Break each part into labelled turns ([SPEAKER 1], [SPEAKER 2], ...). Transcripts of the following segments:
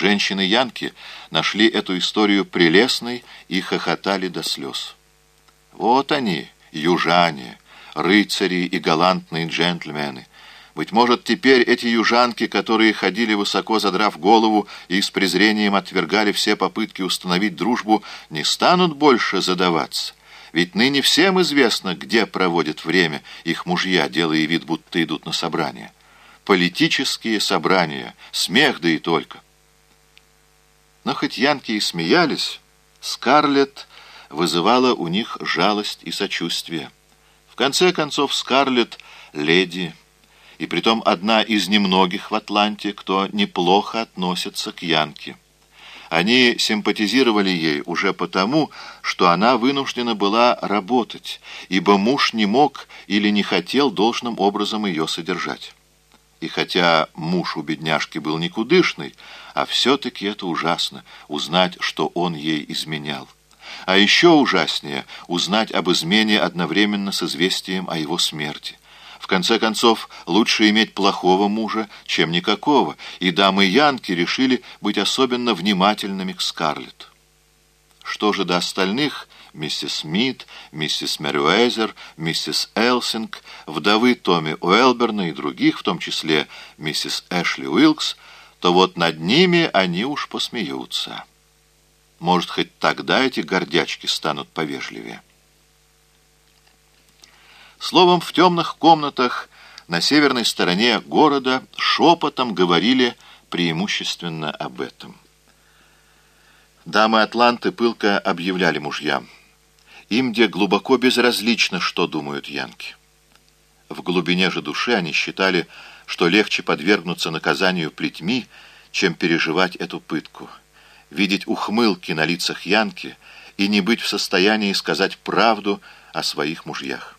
[SPEAKER 1] Женщины-янки нашли эту историю прелестной и хохотали до слез. Вот они, южане, рыцари и галантные джентльмены. Быть может, теперь эти южанки, которые ходили высоко задрав голову и с презрением отвергали все попытки установить дружбу, не станут больше задаваться. Ведь ныне всем известно, где проводят время их мужья, делая вид, будто идут на собрания. Политические собрания, смех да и только. Но хоть янки и смеялись, Скарлетт вызывала у них жалость и сочувствие. В конце концов, Скарлетт — леди, и притом одна из немногих в Атланте, кто неплохо относится к янке. Они симпатизировали ей уже потому, что она вынуждена была работать, ибо муж не мог или не хотел должным образом ее содержать. И хотя муж у бедняжки был никудышный, а все-таки это ужасно — узнать, что он ей изменял. А еще ужаснее — узнать об измене одновременно с известием о его смерти. В конце концов, лучше иметь плохого мужа, чем никакого, и дамы Янки решили быть особенно внимательными к Скарлетт. Что же до остальных — миссис Смит, миссис Мерюэзер, миссис Элсинг, вдовы Томми Уэлберна и других, в том числе миссис Эшли Уилкс, то вот над ними они уж посмеются. Может, хоть тогда эти гордячки станут повежливее. Словом, в темных комнатах на северной стороне города шепотом говорили преимущественно об этом. Дамы Атланты пылко объявляли мужьям. Им где глубоко безразлично, что думают янки. В глубине же души они считали, что легче подвергнуться наказанию плетьми, чем переживать эту пытку, видеть ухмылки на лицах янки и не быть в состоянии сказать правду о своих мужьях.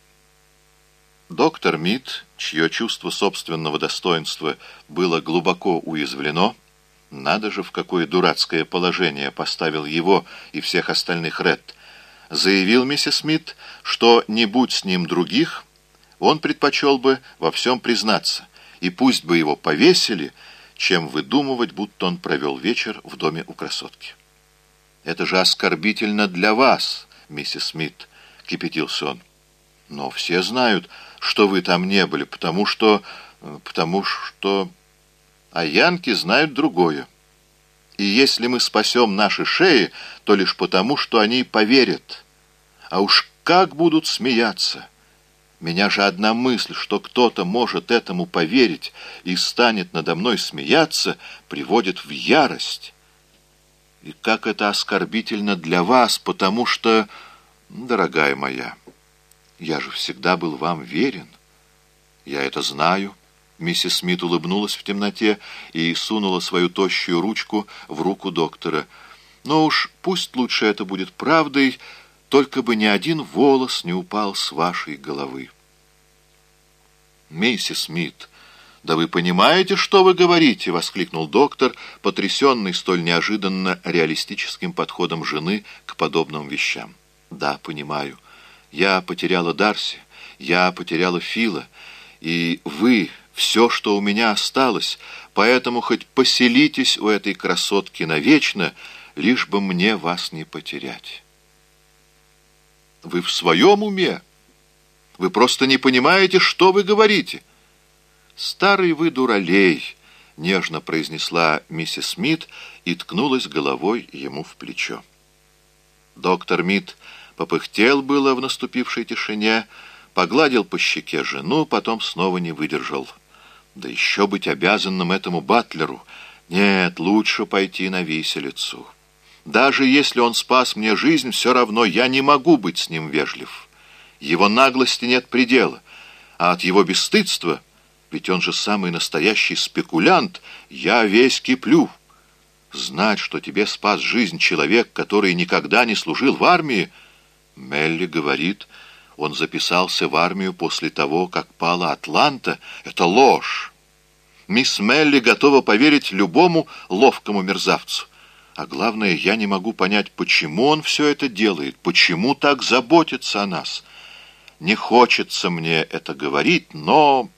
[SPEAKER 1] Доктор Мид, чье чувство собственного достоинства было глубоко уязвлено, надо же, в какое дурацкое положение поставил его и всех остальных Ред, заявил миссис Смит, что не будь с ним других, он предпочел бы во всем признаться, и пусть бы его повесили, чем выдумывать, будто он провел вечер в доме у красотки. «Это же оскорбительно для вас, миссис Смит», — кипятился он. «Но все знают, что вы там не были, потому что... потому что... А янки знают другое. И если мы спасем наши шеи, то лишь потому, что они поверят. А уж как будут смеяться!» Меня же одна мысль, что кто-то может этому поверить и станет надо мной смеяться, приводит в ярость. И как это оскорбительно для вас, потому что, дорогая моя, я же всегда был вам верен. Я это знаю. Миссис Смит улыбнулась в темноте и сунула свою тощую ручку в руку доктора. Но уж пусть лучше это будет правдой, только бы ни один волос не упал с вашей головы. Миссис Смит, да вы понимаете, что вы говорите? — воскликнул доктор, потрясенный столь неожиданно реалистическим подходом жены к подобным вещам. Да, понимаю. Я потеряла Дарси, я потеряла Фила, и вы — все, что у меня осталось, поэтому хоть поселитесь у этой красотки навечно, лишь бы мне вас не потерять». Вы в своем уме? Вы просто не понимаете, что вы говорите. Старый вы дуралей, нежно произнесла миссис Смит и ткнулась головой ему в плечо. Доктор Мит попыхтел было в наступившей тишине, погладил по щеке жену, потом снова не выдержал. Да еще быть обязанным этому батлеру. Нет, лучше пойти на виселицу. Даже если он спас мне жизнь, все равно я не могу быть с ним вежлив. Его наглости нет предела, а от его бесстыдства, ведь он же самый настоящий спекулянт, я весь киплю. Знать, что тебе спас жизнь человек, который никогда не служил в армии, Мелли говорит, он записался в армию после того, как пала Атланта, это ложь. Мисс Мелли готова поверить любому ловкому мерзавцу. А главное, я не могу понять, почему он все это делает, почему так заботится о нас. Не хочется мне это говорить, но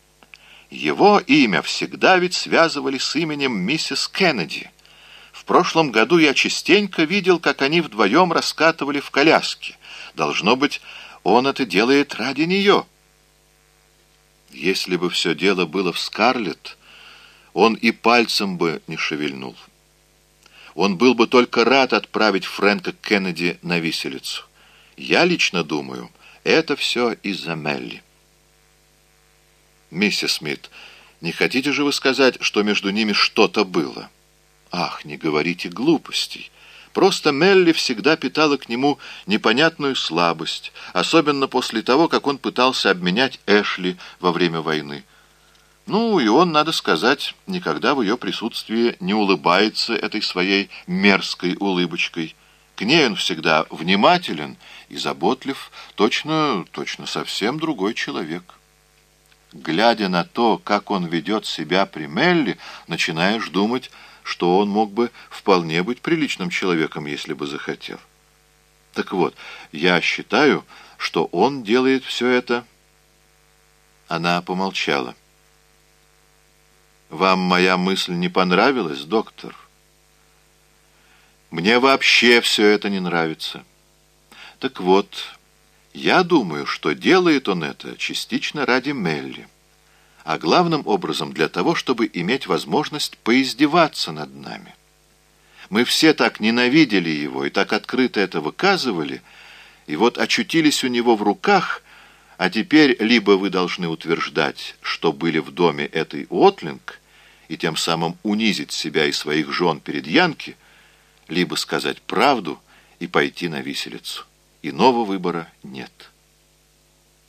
[SPEAKER 1] его имя всегда ведь связывали с именем миссис Кеннеди. В прошлом году я частенько видел, как они вдвоем раскатывали в коляске. Должно быть, он это делает ради нее. Если бы все дело было в Скарлетт, он и пальцем бы не шевельнул. Он был бы только рад отправить Фрэнка Кеннеди на виселицу. Я лично думаю, это все из-за Мелли. Миссис Смит, не хотите же вы сказать, что между ними что-то было? Ах, не говорите глупостей. Просто Мелли всегда питала к нему непонятную слабость, особенно после того, как он пытался обменять Эшли во время войны. Ну, и он, надо сказать, никогда в ее присутствии не улыбается этой своей мерзкой улыбочкой. К ней он всегда внимателен и заботлив, точно, точно совсем другой человек. Глядя на то, как он ведет себя при Мелли, начинаешь думать, что он мог бы вполне быть приличным человеком, если бы захотел. Так вот, я считаю, что он делает все это... Она помолчала. Вам моя мысль не понравилась, доктор? Мне вообще все это не нравится. Так вот, я думаю, что делает он это частично ради Мелли, а главным образом для того, чтобы иметь возможность поиздеваться над нами. Мы все так ненавидели его и так открыто это выказывали, и вот очутились у него в руках, а теперь либо вы должны утверждать, что были в доме этой Уотлинг, и тем самым унизить себя и своих жен перед Янки, либо сказать правду и пойти на виселицу. Иного выбора нет.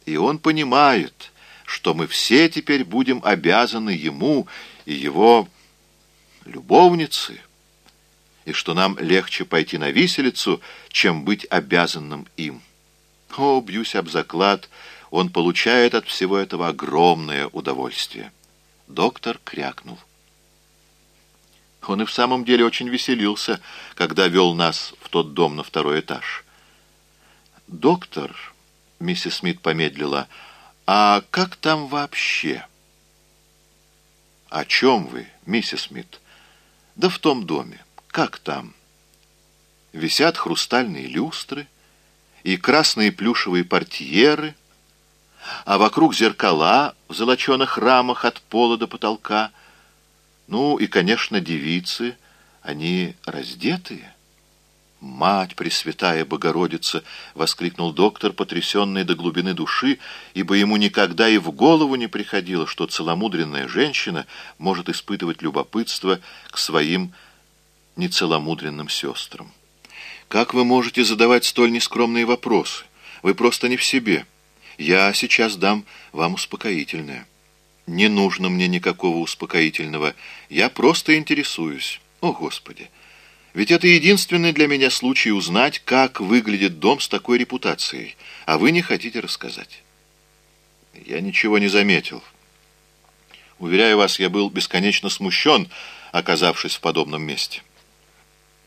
[SPEAKER 1] И он понимает, что мы все теперь будем обязаны ему и его любовнице, и что нам легче пойти на виселицу, чем быть обязанным им. О, бьюсь об заклад, он получает от всего этого огромное удовольствие. Доктор крякнул. Он и в самом деле очень веселился, когда вел нас в тот дом на второй этаж. «Доктор», — миссис Смит помедлила, — «а как там вообще?» «О чем вы, миссис Смит?» «Да в том доме. Как там?» Висят хрустальные люстры и красные плюшевые портьеры, а вокруг зеркала в золоченых рамах от пола до потолка — ну и, конечно, девицы, они раздетые. «Мать Пресвятая Богородица!» — воскликнул доктор, потрясенный до глубины души, ибо ему никогда и в голову не приходило, что целомудренная женщина может испытывать любопытство к своим нецеломудренным сестрам. «Как вы можете задавать столь нескромные вопросы? Вы просто не в себе. Я сейчас дам вам успокоительное». Не нужно мне никакого успокоительного. Я просто интересуюсь. О, Господи! Ведь это единственный для меня случай узнать, как выглядит дом с такой репутацией, а вы не хотите рассказать. Я ничего не заметил. Уверяю вас, я был бесконечно смущен, оказавшись в подобном месте.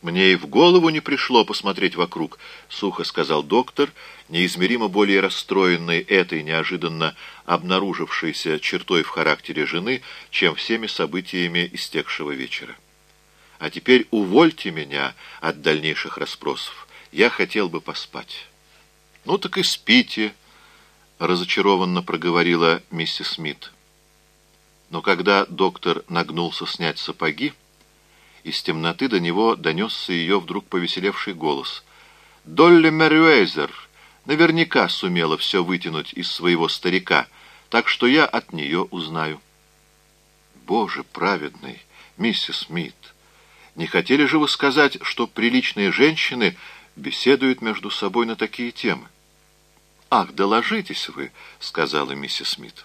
[SPEAKER 1] «Мне и в голову не пришло посмотреть вокруг», — сухо сказал доктор, неизмеримо более расстроенный этой неожиданно обнаружившейся чертой в характере жены, чем всеми событиями истекшего вечера. «А теперь увольте меня от дальнейших расспросов. Я хотел бы поспать». «Ну так и спите», — разочарованно проговорила миссис Смит. Но когда доктор нагнулся снять сапоги, из темноты до него донесся ее вдруг повеселевший голос. «Долли Мерюэйзер наверняка сумела все вытянуть из своего старика, так что я от нее узнаю». «Боже праведный, миссис Смит, не хотели же вы сказать, что приличные женщины беседуют между собой на такие темы?» «Ах, доложитесь вы», — сказала миссис Смит.